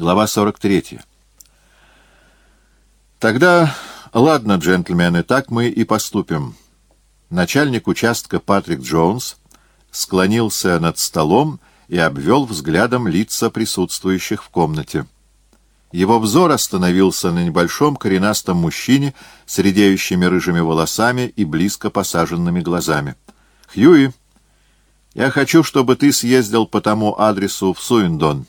Глава 43. Тогда, ладно, джентльмены, так мы и поступим. Начальник участка Патрик Джонс склонился над столом и обвел взглядом лица присутствующих в комнате. Его взор остановился на небольшом коренастом мужчине с редеющими рыжими волосами и близко посаженными глазами. «Хьюи, я хочу, чтобы ты съездил по тому адресу в Суиндон.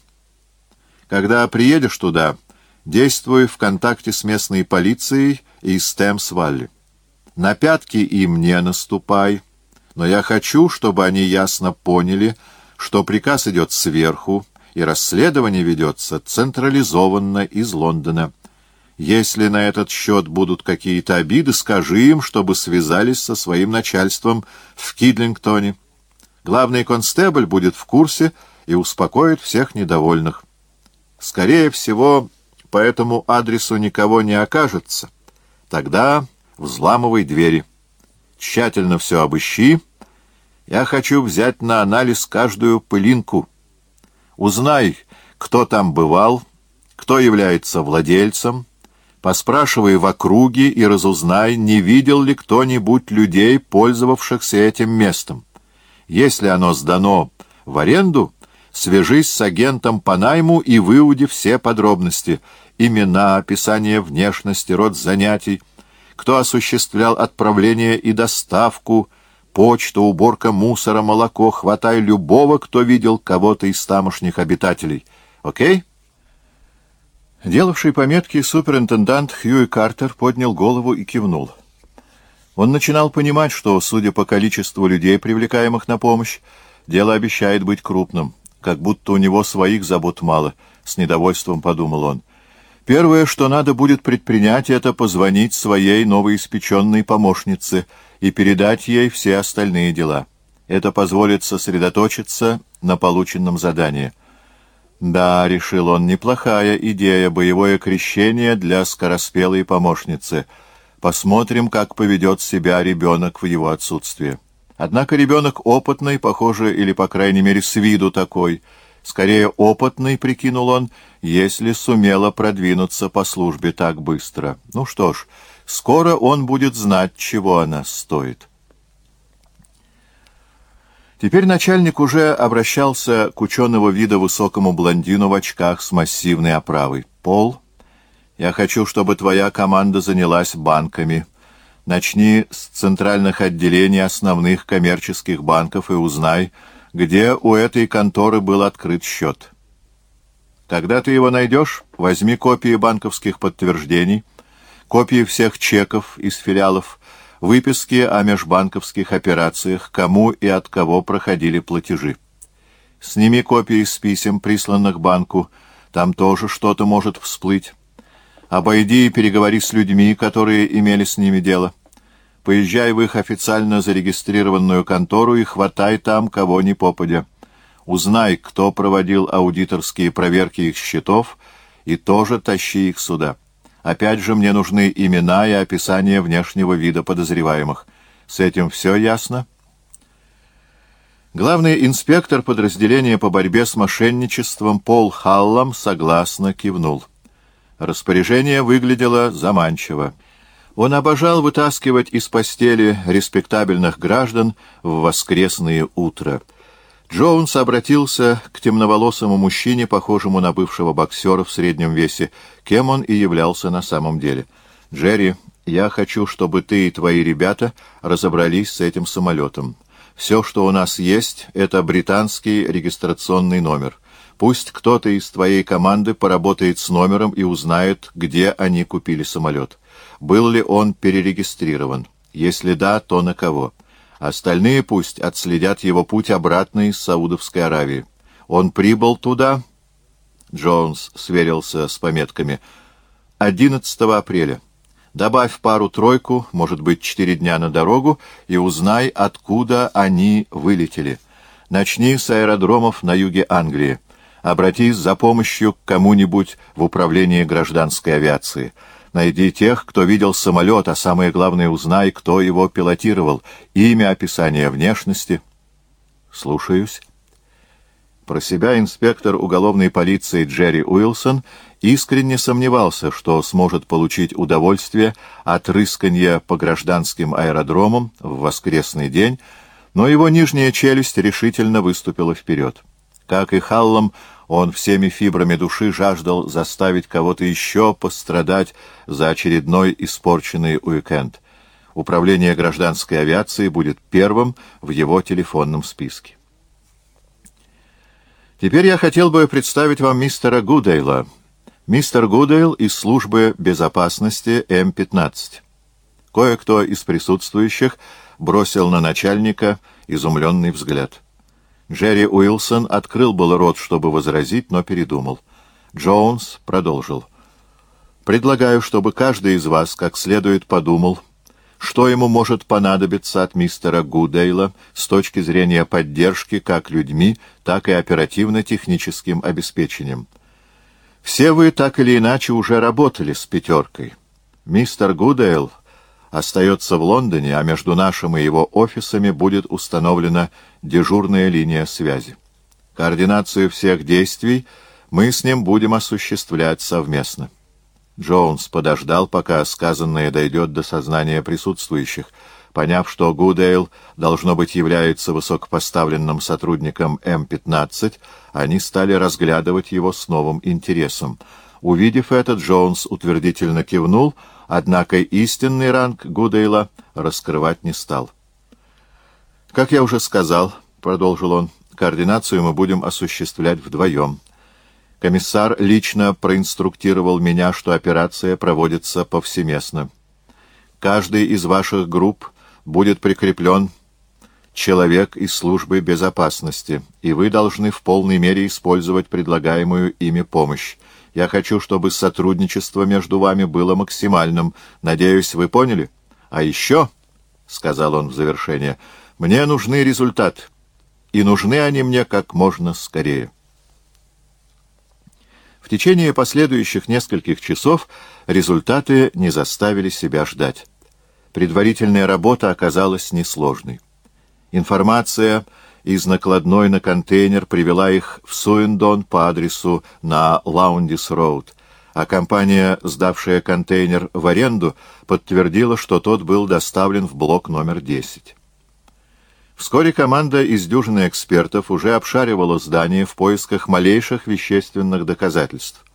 Когда приедешь туда, действуй в контакте с местной полицией и с Темс-Валли. На пятки им не наступай, но я хочу, чтобы они ясно поняли, что приказ идет сверху, и расследование ведется централизованно из Лондона. Если на этот счет будут какие-то обиды, скажи им, чтобы связались со своим начальством в Кидлингтоне. Главный констебль будет в курсе и успокоит всех недовольных. Скорее всего, по этому адресу никого не окажется. Тогда взламывай двери. Тщательно все обыщи. Я хочу взять на анализ каждую пылинку. Узнай, кто там бывал, кто является владельцем, поспрашивай в округе и разузнай, не видел ли кто-нибудь людей, пользовавшихся этим местом. Если оно сдано в аренду, свяжись с агентом по найму и выуди все подробности — имена, описание внешности, род занятий, кто осуществлял отправление и доставку, почту, уборка мусора, молоко, хватай любого, кто видел кого-то из тамошних обитателей. Окей? Делавший пометки суперинтендант Хьюи Картер поднял голову и кивнул. Он начинал понимать, что, судя по количеству людей, привлекаемых на помощь, дело обещает быть крупным, как будто у него своих забот мало, — с недовольством подумал он. Первое, что надо будет предпринять, это позвонить своей новоиспеченной помощнице и передать ей все остальные дела. Это позволит сосредоточиться на полученном задании. Да, — решил он, — неплохая идея, боевое крещение для скороспелой помощницы — Посмотрим, как поведет себя ребенок в его отсутствие. Однако ребенок опытный, похоже, или, по крайней мере, с виду такой. Скорее, опытный, прикинул он, если сумела продвинуться по службе так быстро. Ну что ж, скоро он будет знать, чего она стоит. Теперь начальник уже обращался к ученого вида высокому блондину в очках с массивной оправой. Пол я хочу, чтобы твоя команда занялась банками. Начни с центральных отделений основных коммерческих банков и узнай, где у этой конторы был открыт счет. Когда ты его найдешь, возьми копии банковских подтверждений, копии всех чеков из филиалов, выписки о межбанковских операциях, кому и от кого проходили платежи. Сними копии из писем, присланных банку, там тоже что-то может всплыть. Обойди и переговори с людьми, которые имели с ними дело. Поезжай в их официально зарегистрированную контору и хватай там кого ни попадя. Узнай, кто проводил аудиторские проверки их счетов, и тоже тащи их сюда. Опять же, мне нужны имена и описание внешнего вида подозреваемых. С этим все ясно?» Главный инспектор подразделения по борьбе с мошенничеством Пол Халлам согласно кивнул. Распоряжение выглядело заманчиво. Он обожал вытаскивать из постели респектабельных граждан в воскресные утра. Джоунс обратился к темноволосому мужчине, похожему на бывшего боксера в среднем весе, кем он и являлся на самом деле. «Джерри, я хочу, чтобы ты и твои ребята разобрались с этим самолетом. Все, что у нас есть, — это британский регистрационный номер. Пусть кто-то из твоей команды поработает с номером и узнает, где они купили самолет. Был ли он перерегистрирован? Если да, то на кого? Остальные пусть отследят его путь обратно из Саудовской Аравии. Он прибыл туда... Джонс сверился с пометками. 11 апреля. Добавь пару-тройку, может быть, четыре дня на дорогу, и узнай, откуда они вылетели. Начни с аэродромов на юге Англии обратись за помощью к кому-нибудь в управлении гражданской авиации. Найди тех, кто видел самолет, а самое главное, узнай, кто его пилотировал, имя, описание внешности. Слушаюсь. Про себя инспектор уголовной полиции Джерри Уилсон искренне сомневался, что сможет получить удовольствие от рысканья по гражданским аэродромам в воскресный день, но его нижняя челюсть решительно выступила вперед. Как и Халлом, он всеми фибрами души жаждал заставить кого-то еще пострадать за очередной испорченный уикенд. Управление гражданской авиации будет первым в его телефонном списке. Теперь я хотел бы представить вам мистера Гудейла. Мистер Гудейл из службы безопасности М-15. Кое-кто из присутствующих бросил на начальника изумленный взгляд. Джерри Уилсон открыл был рот, чтобы возразить, но передумал. Джонс продолжил. «Предлагаю, чтобы каждый из вас как следует подумал, что ему может понадобиться от мистера Гудейла с точки зрения поддержки как людьми, так и оперативно-техническим обеспечением. Все вы так или иначе уже работали с «пятеркой». Мистер Гудейл остается в Лондоне, а между нашим и его офисами будет установлена дежурная линия связи. Координацию всех действий мы с ним будем осуществлять совместно. Джонс подождал, пока сказанное дойдет до сознания присутствующих. Поняв, что Гудейл, должно быть, является высокопоставленным сотрудником М-15, они стали разглядывать его с новым интересом. Увидев это, Джонс утвердительно кивнул, однако истинный ранг Гудейла раскрывать не стал. «Как я уже сказал», — продолжил он, — «координацию мы будем осуществлять вдвоем». Комиссар лично проинструктировал меня, что операция проводится повсеместно. Каждый из ваших групп будет прикреплен человек из службы безопасности, и вы должны в полной мере использовать предлагаемую ими помощь. Я хочу, чтобы сотрудничество между вами было максимальным. Надеюсь, вы поняли? А еще, — сказал он в завершение, — мне нужны результаты, и нужны они мне как можно скорее течение последующих нескольких часов результаты не заставили себя ждать. Предварительная работа оказалась несложной. Информация из накладной на контейнер привела их в Суиндон по адресу на Лаундис-Роуд, а компания, сдавшая контейнер в аренду, подтвердила, что тот был доставлен в блок номер 10. Вскоре команда из дюжины экспертов уже обшаривала здание в поисках малейших вещественных доказательств.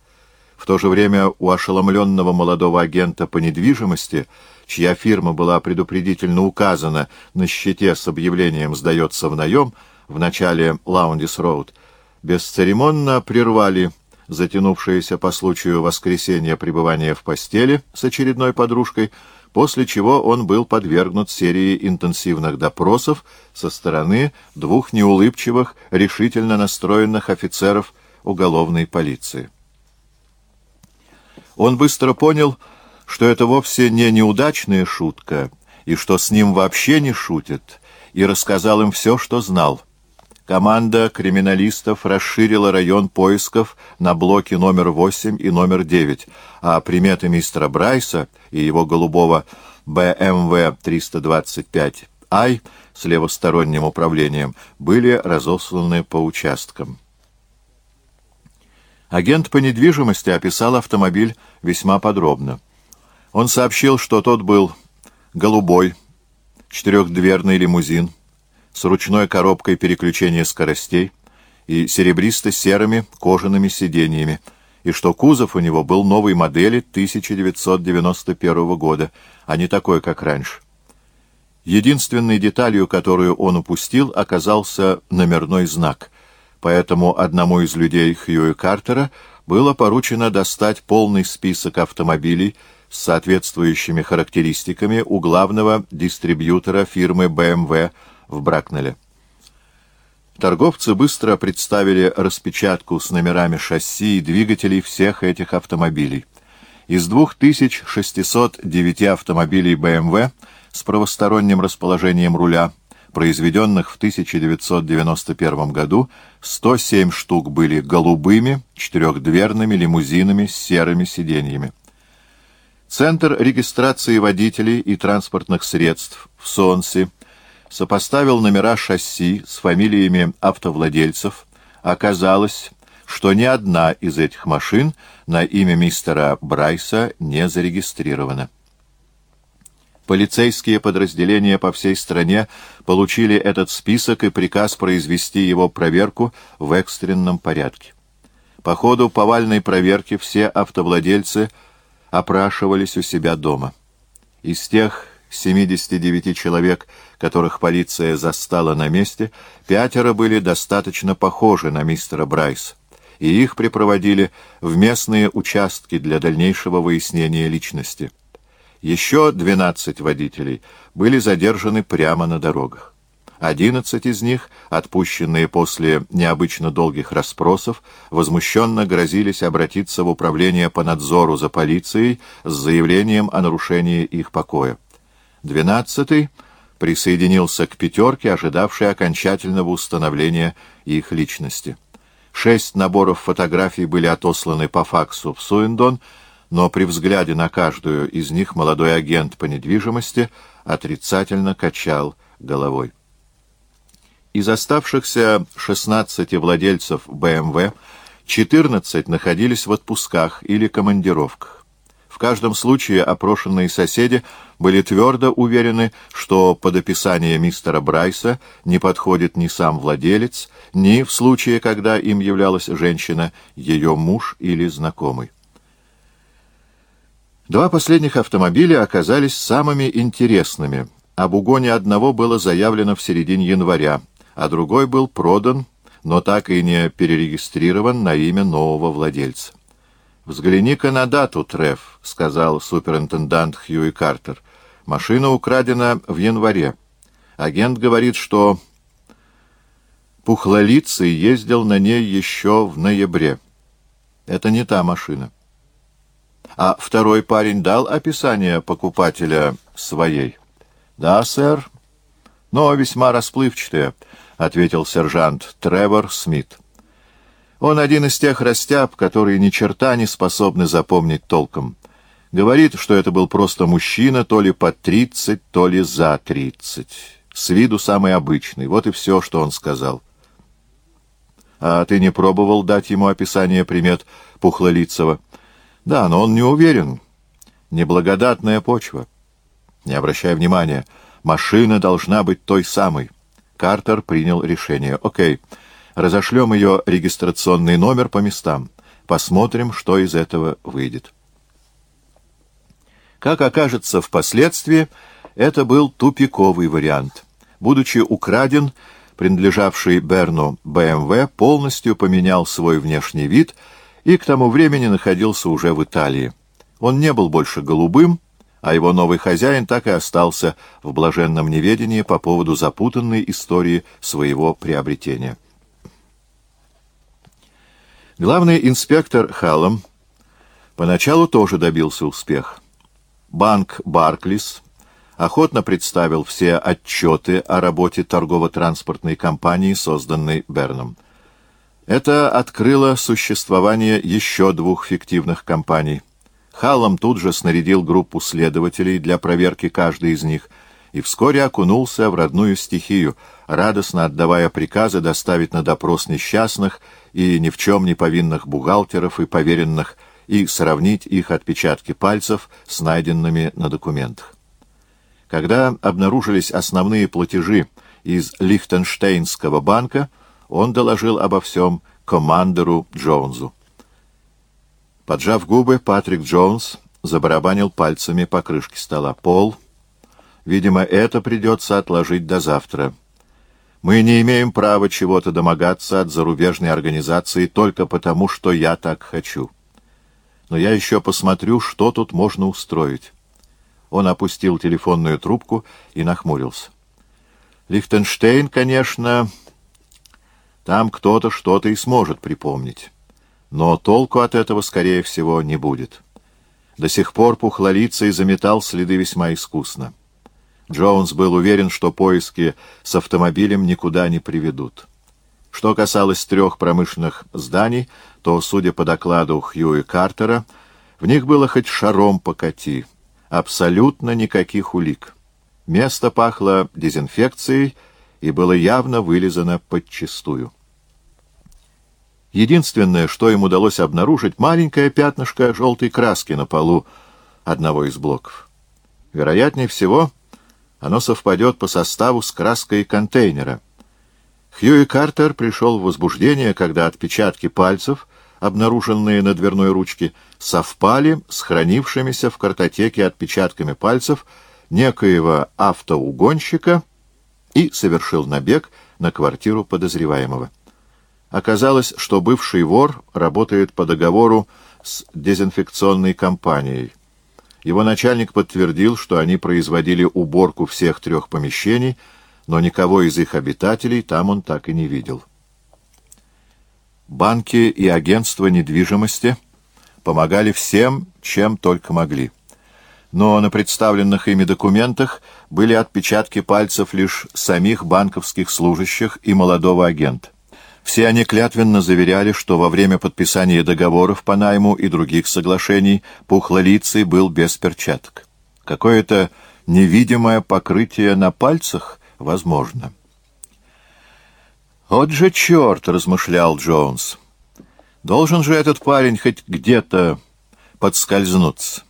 В то же время у ошеломленного молодого агента по недвижимости, чья фирма была предупредительно указана на щите с объявлением «Сдается в наем» в начале Лаундис-Роуд, бесцеремонно прервали затянувшееся по случаю воскресенья пребывание в постели с очередной подружкой — после чего он был подвергнут серии интенсивных допросов со стороны двух неулыбчивых, решительно настроенных офицеров уголовной полиции. Он быстро понял, что это вовсе не неудачная шутка, и что с ним вообще не шутят, и рассказал им все, что знал. Команда криминалистов расширила район поисков на блоки номер 8 и номер 9, а приметы мистера Брайса и его голубого BMW 325i с левосторонним управлением были разосланы по участкам. Агент по недвижимости описал автомобиль весьма подробно. Он сообщил, что тот был голубой, четырехдверный лимузин, с ручной коробкой переключения скоростей и серебристо-серыми кожаными сиденьями, и что кузов у него был новой модели 1991 года, а не такой, как раньше. Единственной деталью, которую он упустил, оказался номерной знак, поэтому одному из людей Хьюи Картера было поручено достать полный список автомобилей с соответствующими характеристиками у главного дистрибьютора фирмы BMW в Бракнеле. Торговцы быстро представили распечатку с номерами шасси и двигателей всех этих автомобилей. Из 2609 автомобилей BMW с правосторонним расположением руля, произведенных в 1991 году, 107 штук были голубыми, четырехдверными лимузинами с серыми сиденьями. Центр регистрации водителей и транспортных средств в Сонсе сопоставил номера шасси с фамилиями автовладельцев, оказалось, что ни одна из этих машин на имя мистера Брайса не зарегистрирована. Полицейские подразделения по всей стране получили этот список и приказ произвести его проверку в экстренном порядке. По ходу повальной проверки все автовладельцы опрашивались у себя дома. Из тех 79 человек, которых полиция застала на месте, пятеро были достаточно похожи на мистера Брайса и их припроводили в местные участки для дальнейшего выяснения личности. Еще 12 водителей были задержаны прямо на дорогах. Одиннадцать из них, отпущенные после необычно долгих расспросов, возмущенно грозились обратиться в управление по надзору за полицией с заявлением о нарушении их покоя. Двенадцатый присоединился к пятерке, ожидавшей окончательного установления их личности. Шесть наборов фотографий были отосланы по факсу в Суэндон, но при взгляде на каждую из них молодой агент по недвижимости отрицательно качал головой. Из оставшихся 16 владельцев БМВ 14 находились в отпусках или командировках. В каждом случае опрошенные соседи были твердо уверены, что под описание мистера Брайса не подходит ни сам владелец, ни, в случае, когда им являлась женщина, ее муж или знакомый. Два последних автомобиля оказались самыми интересными. Об угоне одного было заявлено в середине января, а другой был продан, но так и не перерегистрирован на имя нового владельца. «Взгляни-ка на дату, Треф», — сказал суперинтендант Хьюи Картер. «Машина украдена в январе. Агент говорит, что Пухлолицый ездил на ней еще в ноябре. Это не та машина. А второй парень дал описание покупателя своей. «Да, сэр, но весьма расплывчатое», — ответил сержант Тревор Смит. Он один из тех растяб, которые ни черта не способны запомнить толком. Говорит, что это был просто мужчина, то ли под тридцать, то ли за тридцать. С виду самый обычный. Вот и все, что он сказал. А ты не пробовал дать ему описание примет Пухлолицева? Да, но он не уверен. Неблагодатная почва. Не обращай внимания. Машина должна быть той самой. Картер принял решение. Окей. Разошлем ее регистрационный номер по местам. Посмотрим, что из этого выйдет. Как окажется впоследствии, это был тупиковый вариант. Будучи украден, принадлежавший Берну БМВ полностью поменял свой внешний вид и к тому времени находился уже в Италии. Он не был больше голубым, а его новый хозяин так и остался в блаженном неведении по поводу запутанной истории своего приобретения. Главный инспектор Халлом поначалу тоже добился успеха. Банк «Барклис» охотно представил все отчеты о работе торгово-транспортной компании, созданной Берном. Это открыло существование еще двух фиктивных компаний. Халлом тут же снарядил группу следователей для проверки каждой из них и вскоре окунулся в родную стихию, радостно отдавая приказы доставить на допрос несчастных и ни в чем не повинных бухгалтеров и поверенных и сравнить их отпечатки пальцев с найденными на документах. Когда обнаружились основные платежи из Лихтенштейнского банка, он доложил обо всем командеру Джонсу. Поджав губы, Патрик Джонс забарабанил пальцами по крышке стола. «Пол, видимо, это придется отложить до завтра». Мы не имеем права чего-то домогаться от зарубежной организации только потому, что я так хочу. Но я еще посмотрю, что тут можно устроить. Он опустил телефонную трубку и нахмурился. Лихтенштейн, конечно, там кто-то что-то и сможет припомнить. Но толку от этого, скорее всего, не будет. До сих пор Пухлолицый заметал следы весьма искусно. Джонс был уверен, что поиски с автомобилем никуда не приведут. Что касалось трех промышленных зданий, то, судя по докладу Хьюи Картера, в них было хоть шаром покати. Абсолютно никаких улик. Место пахло дезинфекцией и было явно вылизано подчистую. Единственное, что им удалось обнаружить, маленькое пятнышко желтой краски на полу одного из блоков. Вероятнее всего, оно совпадет по составу с краской контейнера. Хьюи Картер пришел в возбуждение, когда отпечатки пальцев, обнаруженные на дверной ручке, совпали с хранившимися в картотеке отпечатками пальцев некоего автоугонщика и совершил набег на квартиру подозреваемого. Оказалось, что бывший вор работает по договору с дезинфекционной компанией. Его начальник подтвердил, что они производили уборку всех трех помещений, но никого из их обитателей там он так и не видел. Банки и агентства недвижимости помогали всем, чем только могли. Но на представленных ими документах были отпечатки пальцев лишь самих банковских служащих и молодого агента. Все они клятвенно заверяли, что во время подписания договоров по найму и других соглашений Пухлолицый был без перчаток. Какое-то невидимое покрытие на пальцах возможно. «Вот же черт!» — размышлял Джонс. «Должен же этот парень хоть где-то подскользнуться.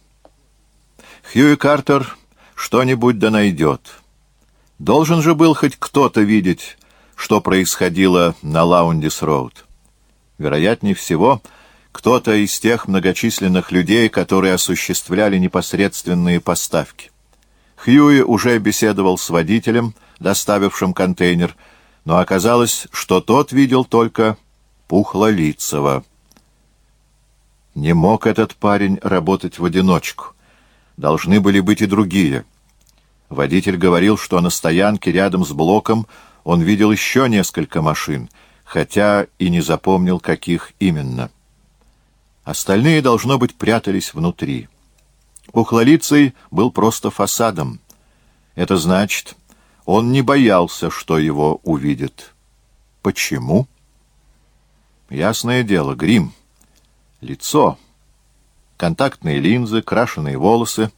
Хьюи Картер что-нибудь да найдет. Должен же был хоть кто-то видеть, что происходило на Лаундис-Роуд. Вероятнее всего, кто-то из тех многочисленных людей, которые осуществляли непосредственные поставки. Хьюи уже беседовал с водителем, доставившим контейнер, но оказалось, что тот видел только Пухлолицева. Не мог этот парень работать в одиночку. Должны были быть и другие. Водитель говорил, что на стоянке рядом с блоком он видел еще несколько машин, хотя и не запомнил, каких именно. Остальные, должно быть, прятались внутри. Пухлолицый был просто фасадом. Это значит, он не боялся, что его увидят. Почему? Ясное дело, грим, лицо, контактные линзы, крашеные волосы,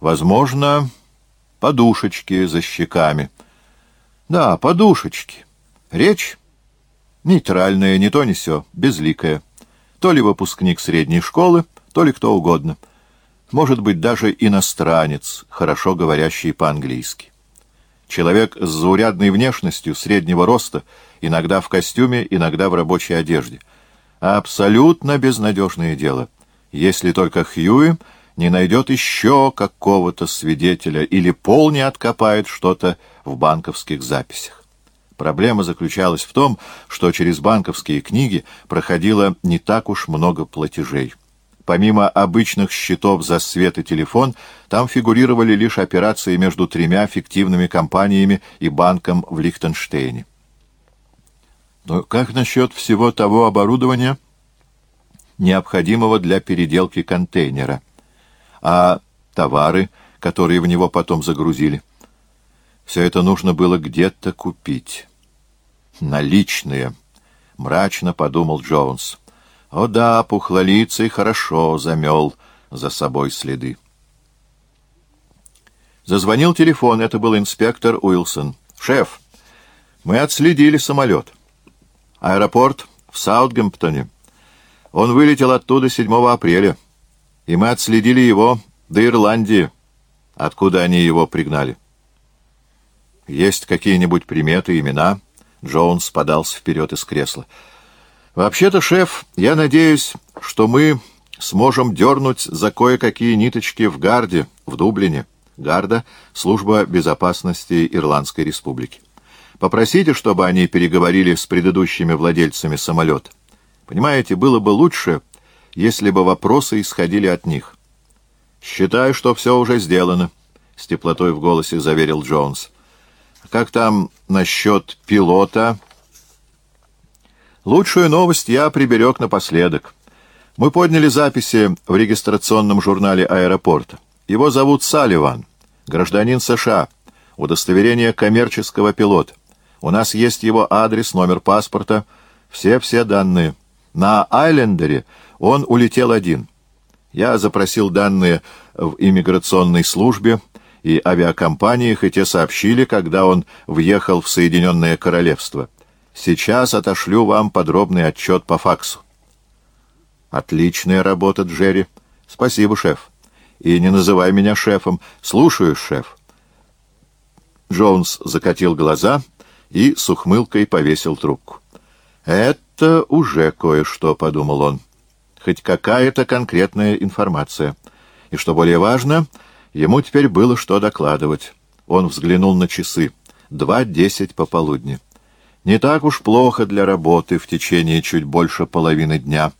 возможно, подушечки за щеками — да, подушечки. Речь нейтральная, не то не сё, безликая. То ли выпускник средней школы, то ли кто угодно. Может быть, даже иностранец, хорошо говорящий по-английски. Человек с заурядной внешностью, среднего роста, иногда в костюме, иногда в рабочей одежде. Абсолютно безнадежное дело. Если только Хьюи не найдет еще какого-то свидетеля или Пол не откопает что-то в банковских записях. Проблема заключалась в том, что через банковские книги проходило не так уж много платежей. Помимо обычных счетов за свет и телефон, там фигурировали лишь операции между тремя фиктивными компаниями и банком в Лихтенштейне. Но как насчет всего того оборудования, необходимого для переделки контейнера? А товары, которые в него потом загрузили? Все это нужно было где-то купить. Наличные, — мрачно подумал Джонс. О да, пухлолицый хорошо замел за собой следы. Зазвонил телефон, это был инспектор Уилсон. «Шеф, мы отследили самолет. Аэропорт в Саутгемптоне. Он вылетел оттуда 7 апреля, и мы отследили его до Ирландии, откуда они его пригнали. Есть какие-нибудь приметы, имена?» Джонс подался вперед из кресла. «Вообще-то, шеф, я надеюсь, что мы сможем дернуть за кое-какие ниточки в Гарде, в Дублине. Гарда — служба безопасности Ирландской республики. Попросите, чтобы они переговорили с предыдущими владельцами самолета. Понимаете, было бы лучше, если бы вопросы исходили от них. Считаю, что все уже сделано», — с теплотой в голосе заверил Джонс. Как там насчет пилота? Лучшую новость я приберег напоследок. Мы подняли записи в регистрационном журнале аэропорта. Его зовут Салливан, гражданин США, удостоверение коммерческого пилота. У нас есть его адрес, номер паспорта, все-все данные. На Айлендере он улетел один. Я запросил данные в иммиграционной службе, и авиакомпаниях, и сообщили, когда он въехал в Соединенное Королевство. Сейчас отошлю вам подробный отчет по факсу. Отличная работа, Джерри. Спасибо, шеф. И не называй меня шефом. Слушаю, шеф. Джонс закатил глаза и с ухмылкой повесил трубку. «Это уже кое-что», — подумал он. «Хоть какая-то конкретная информация. И, что более важно, ему теперь было что докладывать». Он взглянул на часы. Два десять пополудни. Не так уж плохо для работы в течение чуть больше половины дня.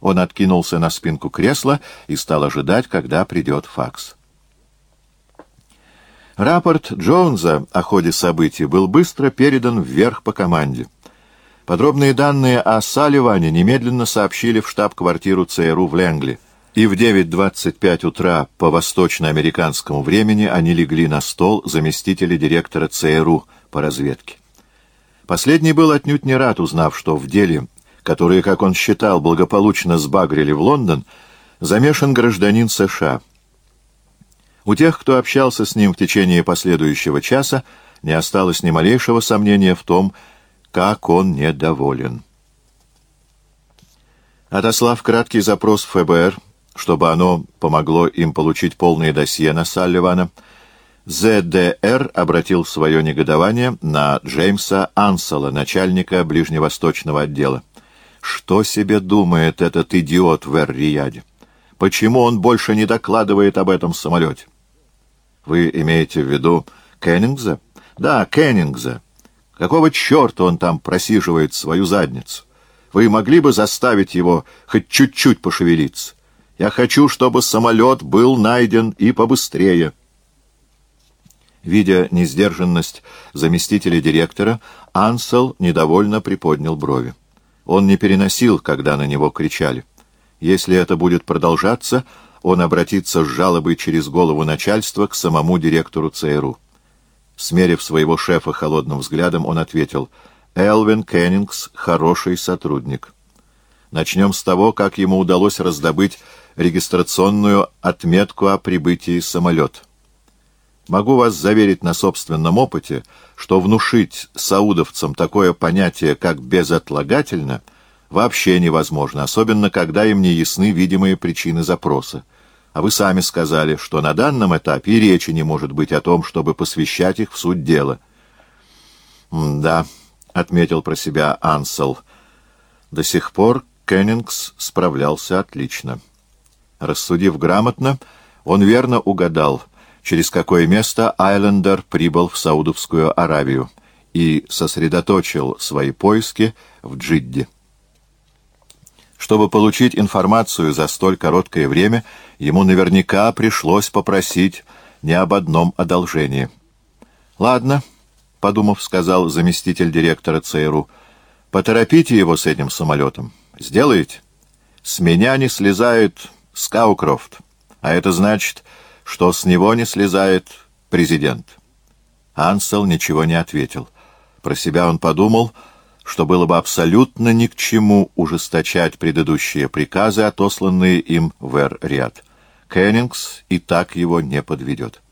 Он откинулся на спинку кресла и стал ожидать, когда придет факс. Рапорт Джонса о ходе событий был быстро передан вверх по команде. Подробные данные о Салливане немедленно сообщили в штаб-квартиру ЦРУ в Ленгли, и в 9.25 утра по восточноамериканскому времени они легли на стол заместителя директора ЦРУ по разведке. Последний был отнюдь не рад, узнав, что в деле, которое, как он считал, благополучно сбагрили в Лондон, замешан гражданин США. У тех, кто общался с ним в течение последующего часа, не осталось ни малейшего сомнения в том, как он недоволен. Отослав краткий запрос в ФБР, чтобы оно помогло им получить полное досье на Салливана, ЗДР обратил свое негодование на Джеймса Ансела, начальника ближневосточного отдела. Что себе думает этот идиот в Эр-Рияде? Почему он больше не докладывает об этом самолете? Вы имеете в виду Кеннингза? Да, Кеннингза. Какого черта он там просиживает свою задницу? Вы могли бы заставить его хоть чуть-чуть пошевелиться? Я хочу, чтобы самолет был найден и побыстрее. Видя несдержанность заместителя директора, Ансел недовольно приподнял брови. Он не переносил, когда на него кричали. Если это будет продолжаться, он обратится с жалобой через голову начальства к самому директору ЦРУ. Смерив своего шефа холодным взглядом, он ответил, «Элвин Кеннингс — хороший сотрудник. Начнем с того, как ему удалось раздобыть регистрационную отметку о прибытии самолета. Могу вас заверить на собственном опыте, что внушить саудовцам такое понятие, как «безотлагательно», вообще невозможно, особенно когда им не ясны видимые причины запроса. А вы сами сказали, что на данном этапе речи не может быть о том, чтобы посвящать их в суть дела. «Да», — отметил про себя Ансел, — «до сих пор Кеннингс справлялся отлично. Рассудив грамотно, он верно угадал, через какое место Айлендер прибыл в Саудовскую Аравию и сосредоточил свои поиски в Джидде. Чтобы получить информацию за столь короткое время, ему наверняка пришлось попросить не об одном одолжении. «Ладно», — подумав, сказал заместитель директора ЦРУ, — «поторопите его с этим самолетом. Сделаете? С меня не слезает Скаукрофт, а это значит, что с него не слезает президент». Ансел ничего не ответил. Про себя он подумал — что было бы абсолютно ни к чему ужесточать предыдущие приказы, отосланные им в Эр-Риад. Кеннингс и так его не подведет.